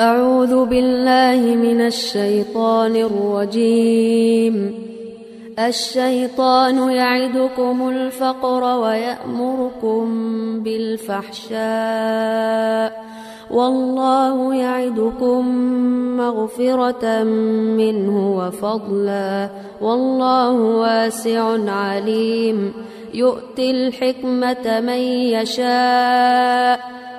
أعوذ بالله من الشيطان الرجيم. الشيطان يعدكم الفقر ويأمركم بالفحشاء. والله يعدكم مغفرة منه وفضلا. والله واسع عليم. يؤتي الحكمة من يشاء.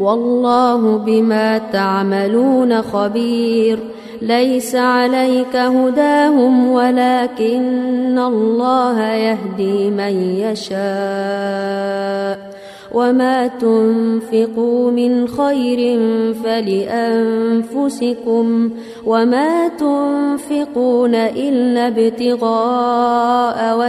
والله بما تعملون خبير. ليس عليك هداهم ولكن الله يهدي من يشاء. وما تنفقوا من خير فلأنفسكم وما تنفقون إلا ابتغاء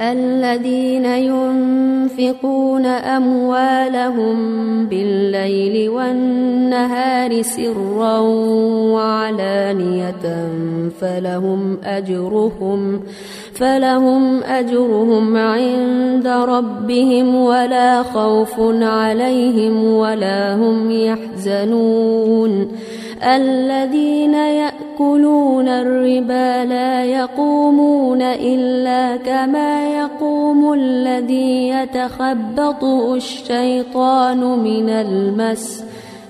الذين ينفقون أموالهم بالليل والنهار سرا وعلانية فلهم أجرهم فلهم أجرهم عند ربهم ولا خوف عليهم ولا هم يحزنون الذين يأكلون الربا لا يقومون إلا كما يقوم الذي يتخبطه الشيطان من المس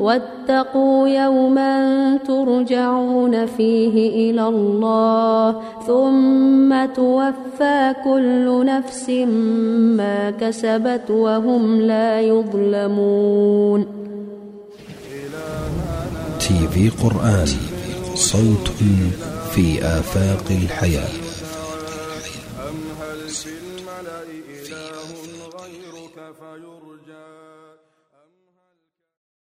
واتقوا يوما ترجعون فيه إلى الله ثم توفى كل نفس ما كسبت وهم لا يظلمون. تي في قرآن صوت في آفاق الحياة.